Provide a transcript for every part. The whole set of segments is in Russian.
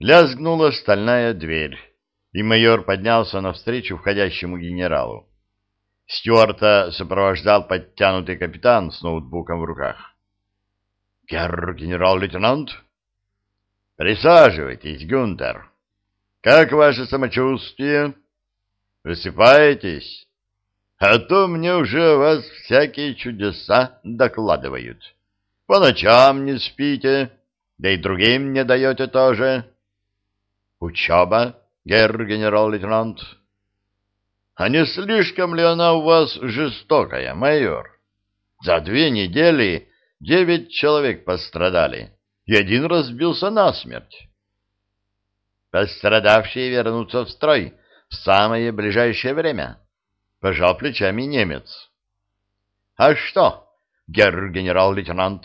Лязгнула стальная дверь, и майор поднялся навстречу входящему генералу. Стюарта сопровождал подтянутый капитан с ноутбуком в руках. — Герр генерал-лейтенант? — Присаживайтесь, Гюнтер. Как ваше самочувствие? Высыпаетесь? А то мне уже вас всякие чудеса докладывают. По ночам не спите, да и другим не даете тоже. Учеба, герр генерал-лейтенант. А не слишком ли она у вас жестокая, майор? За две недели девять человек пострадали, и один разбился насмерть. Пострадавшие вернутся в строй в самое ближайшее время. Пожал плечами немец. А что, герр генерал-лейтенант,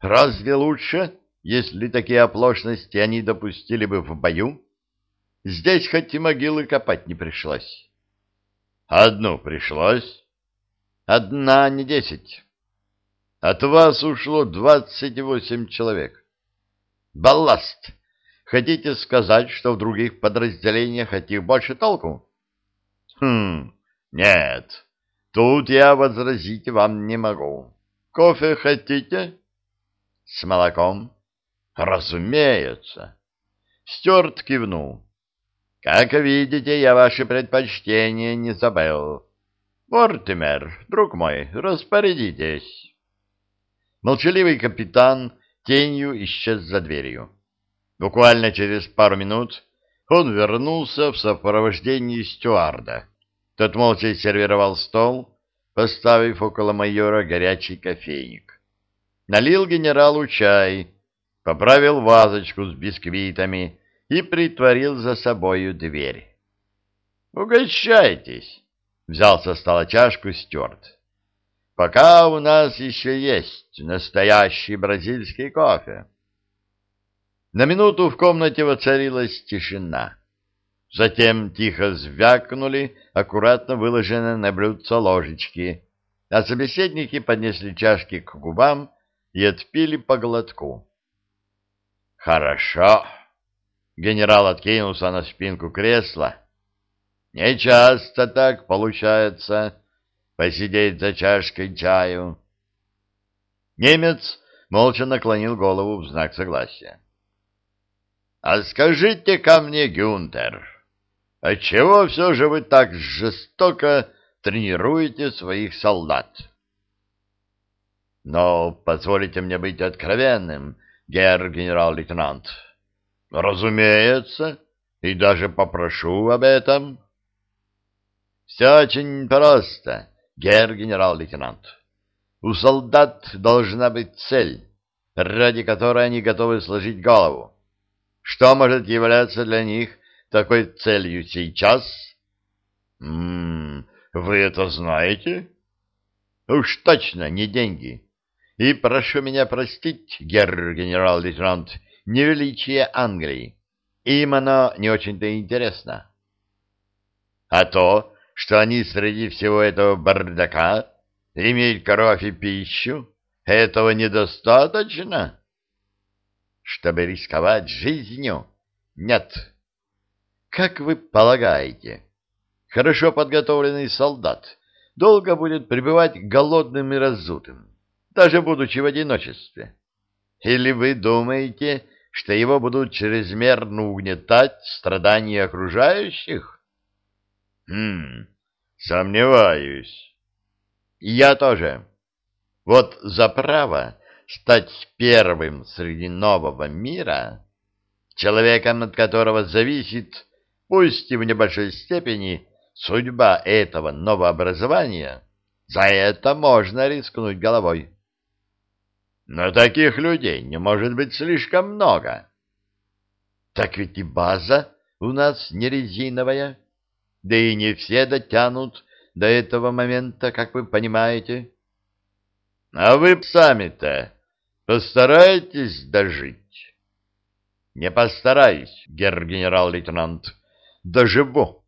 разве лучше, если такие оплошности они допустили бы в бою? Здесь хоть и могилы копать не пришлось. Одну пришлось. Одна, не десять. От вас ушло двадцать восемь человек. Балласт Хотите сказать, что в других подразделениях от них больше толку? Хм, нет. Тут я возразить вам не могу. Кофе хотите? С молоком? Разумеется. Стюарт кивнул. Как видите, я ваши предпочтения не забыл. Мортимер, друг мой, распорядитесь. Молчаливый капитан тенью исчез за дверью. Буквально через пару минут он вернулся в сопровождении стюарда. Тот молча сервировал стол, поставив около майора горячий кофейник. Налил генералу чай, поправил вазочку с бисквитами и притворил за собою дверь. «Угощайтесь!» — взял со стола чашку Стюарт. «Пока у нас еще есть настоящий бразильский кофе». На минуту в комнате воцарилась тишина. Затем тихо звякнули аккуратно выложенные на блюдце ложечки, а собеседники поднесли чашки к губам и отпили по глотку. «Хорошо!» — генерал откинулся на спинку кресла. «Не часто так получается посидеть за чашкой чаю». Немец молча наклонил голову в знак согласия. А скажите ко мне, Гюнтер, отчего все же вы так жестоко тренируете своих солдат? Но позволите мне быть откровенным, герр генерал-лейтенант. Разумеется, и даже попрошу об этом. Все очень просто, герр генерал-лейтенант. У солдат должна быть цель, ради которой они готовы сложить голову. Что может являться для них такой целью сейчас? М -м, вы это знаете? Уж точно не деньги. И прошу меня простить, герр генерал-лейтенант, невеличие Англии. Им оно не очень-то интересно. А то, что они среди всего этого бардака имеют кровь и пищу, этого недостаточно? чтобы рисковать жизнью? Нет. Как вы полагаете, хорошо подготовленный солдат долго будет пребывать голодным и разутым, даже будучи в одиночестве? Или вы думаете, что его будут чрезмерно угнетать страдания окружающих? Хм, сомневаюсь. Я тоже. Вот за право стать первым среди нового мира, человеком, от которого зависит, пусть и в небольшой степени, судьба этого новообразования, за это можно рискнуть головой. Но таких людей не может быть слишком много. Так ведь и база у нас не резиновая, да и не все дотянут до этого момента, как вы понимаете. А вы сами-то Постарайтесь дожить. Не постараюсь, герр-генерал-лейтенант. Доживу.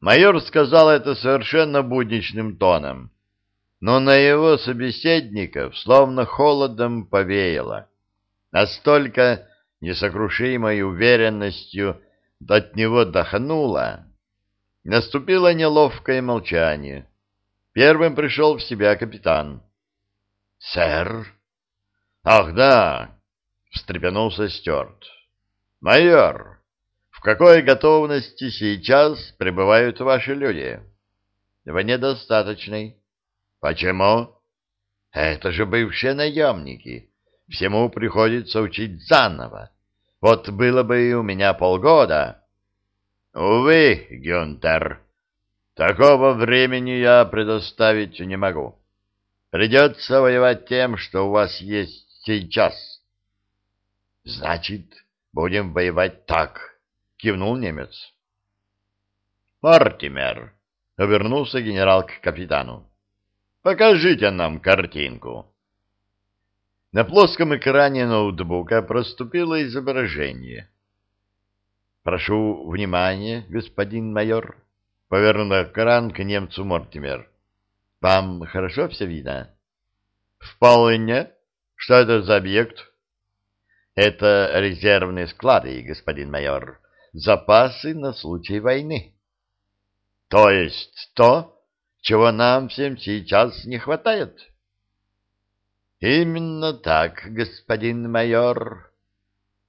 Майор сказал это совершенно будничным тоном, но на его собеседников словно холодом повеяло. Настолько, несокрушимой уверенностью от него дохнуло, наступило неловкое молчание. Первым пришел в себя капитан. — Сэр? — Ах, да! — встрепенулся Стюарт. — Майор, в какой готовности сейчас пребывают ваши люди? — В недостаточной. — Почему? — Это же бывшие наемники. Всему приходится учить заново. Вот было бы у меня полгода. — Увы, Гюнтер, такого времени я предоставить не могу. Придется воевать тем, что у вас есть сейчас. — Значит, будем воевать так, — кивнул немец. — Мартимер, — обернулся генерал к капитану, — покажите нам картинку. На плоском экране ноутбука проступило изображение. «Прошу внимания, господин майор», — повернул экран к немцу Мортимер. Вам хорошо все видно? Вполне. Что это за объект? Это резервные склады, господин майор. Запасы на случай войны. То есть то, чего нам всем сейчас не хватает? Именно так, господин майор.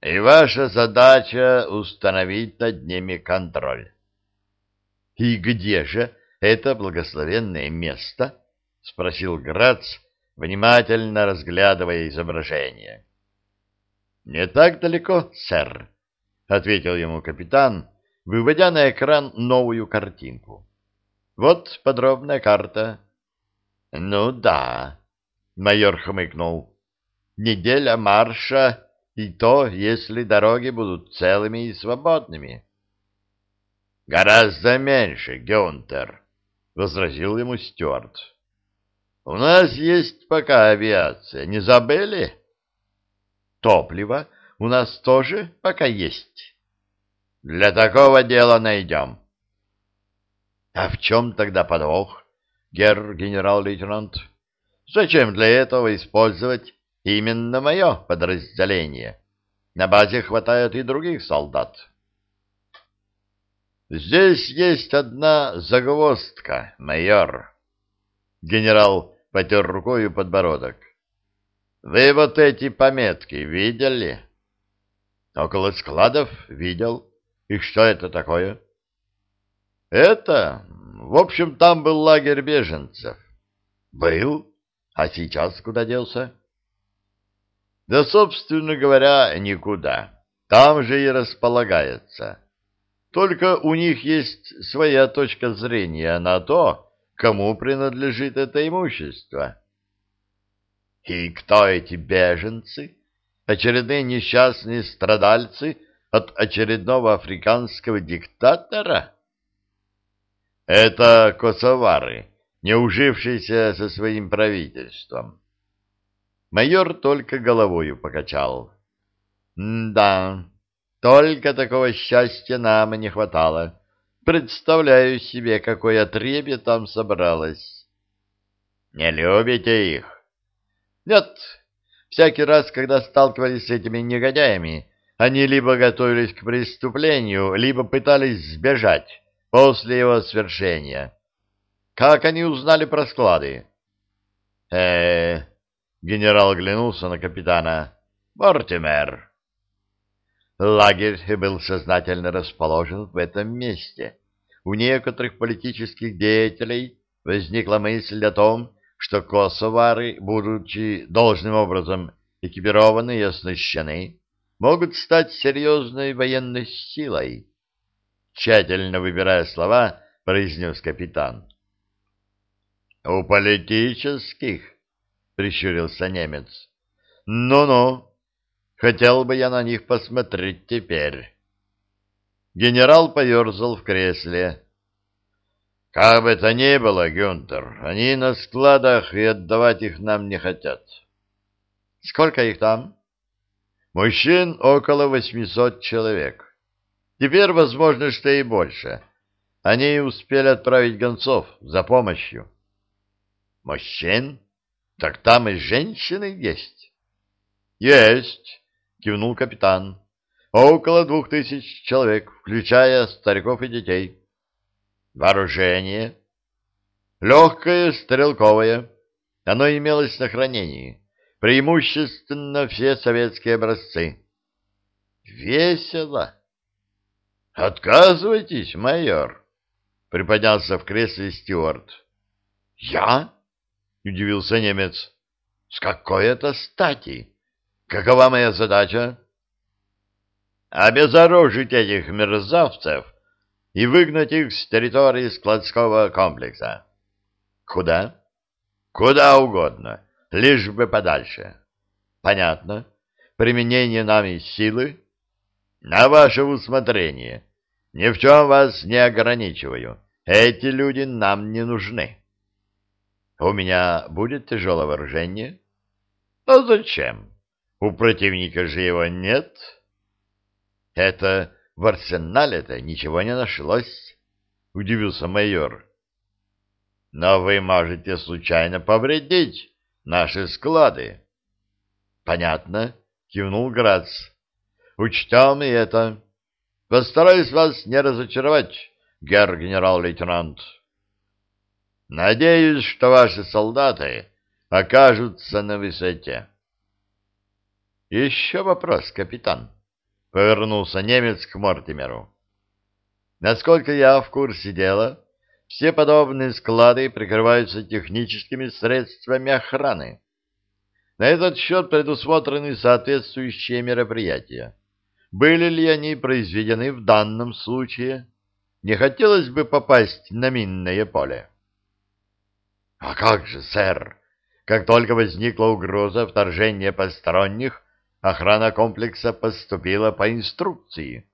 И ваша задача установить над ними контроль. И где же это благословенное место? — спросил Грац, внимательно разглядывая изображение. — Не так далеко, сэр, — ответил ему капитан, выводя на экран новую картинку. — Вот подробная карта. — Ну да, — майор хмыкнул. — Неделя марша, и то, если дороги будут целыми и свободными. — Гораздо меньше, Гюнтер, — возразил ему Стюарт. — У нас есть пока авиация, не забыли? — Топливо у нас тоже пока есть. — Для такого дела найдем. — А в чем тогда подвох, герр генерал-лейтенант? Зачем для этого использовать именно мое подразделение? На базе хватает и других солдат. — Здесь есть одна загвоздка, майор. Генерал потер рукой подбородок. Вы вот эти пометки видели? Около складов видел. И что это такое? Это, в общем, там был лагерь беженцев. Был? А сейчас куда делся? Да, собственно говоря, никуда. Там же и располагается. Только у них есть своя точка зрения на то, кому принадлежит это имущество. И кто эти беженцы? Очередные несчастные страдальцы от очередного африканского диктатора? Это косовары, не ужившиеся со своим правительством. Майор только головою покачал. — Да, только такого счастья нам и не хватало. Представляю себе, какое отребье там собралось. Не любите их? Нет. Всякий раз, когда сталкивались с этими негодяями, они либо готовились к преступлению, либо пытались сбежать после его свершения. Как они узнали про склады? э, -э генерал оглянулся на капитана. Мортимер, Лагерь был сознательно расположен в этом месте. У некоторых политических деятелей возникла мысль о том, что косовары, будучи должным образом экипированы и оснащены, могут стать серьезной военной силой. Тщательно выбирая слова, произнес капитан. — У политических? — прищурился немец. «Ну — Ну-ну, Хотел бы я на них посмотреть теперь. Генерал поерзал в кресле. Как бы то ни было, Гюнтер, они на складах и отдавать их нам не хотят. Сколько их там? Мужчин около восьмисот человек. Теперь, возможно, что и больше. Они успели отправить гонцов за помощью. Мужчин? Так там и женщины есть. Есть — кивнул капитан. «Около двух тысяч человек, включая стариков и детей. Вооружение. Легкое стрелковое. Оно имелось на хранении. Преимущественно все советские образцы. Весело. Отказывайтесь, майор, приподнялся в кресле Стюарт. Я? удивился немец. С какой это стати? Какова моя задача? Обезоружить этих мерзавцев и выгнать их с территории складского комплекса. Куда? Куда угодно, лишь бы подальше. Понятно. Применение нами силы на ваше усмотрение. Ни в чем вас не ограничиваю. Эти люди нам не нужны. У меня будет тяжелое вооружение? А зачем? У противника же его нет. Это в арсенале-то ничего не нашлось, удивился майор. Но вы можете случайно повредить наши склады. Понятно, кивнул Грац. Учтем и это. Постараюсь вас не разочаровать, герр генерал-лейтенант. Надеюсь, что ваши солдаты окажутся на высоте. Еще вопрос, капитан. Повернулся немец к Мортимеру. Насколько я в курсе дела, все подобные склады прикрываются техническими средствами охраны. На этот счет предусмотрены соответствующие мероприятия. Были ли они произведены в данном случае? Не хотелось бы попасть на минное поле. — А как же, сэр? Как только возникла угроза вторжения посторонних, охрана комплекса поступила по инструкции.